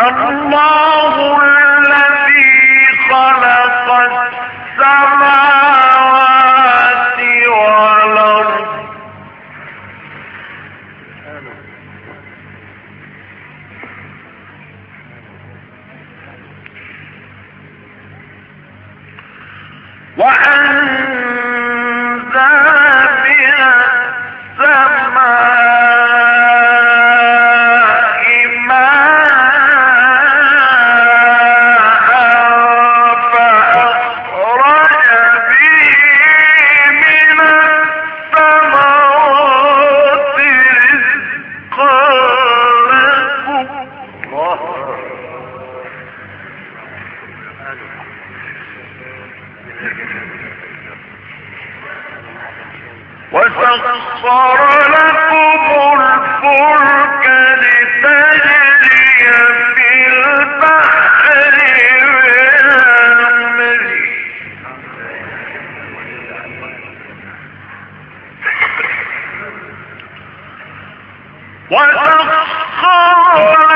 الله الذي خلق السماوات والأرض. وأنزل وسخر لكم الفلك لتجري في البحر بأمره وسخر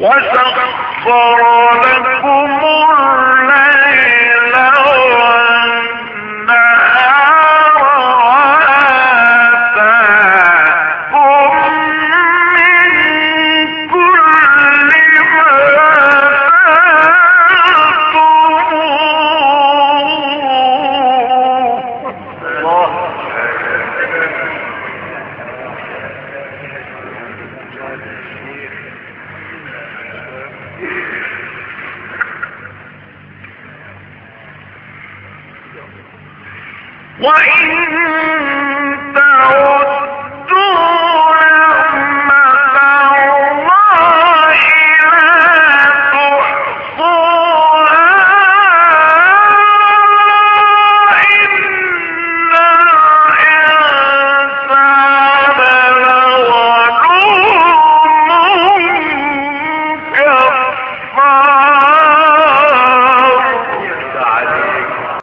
وسخر وإن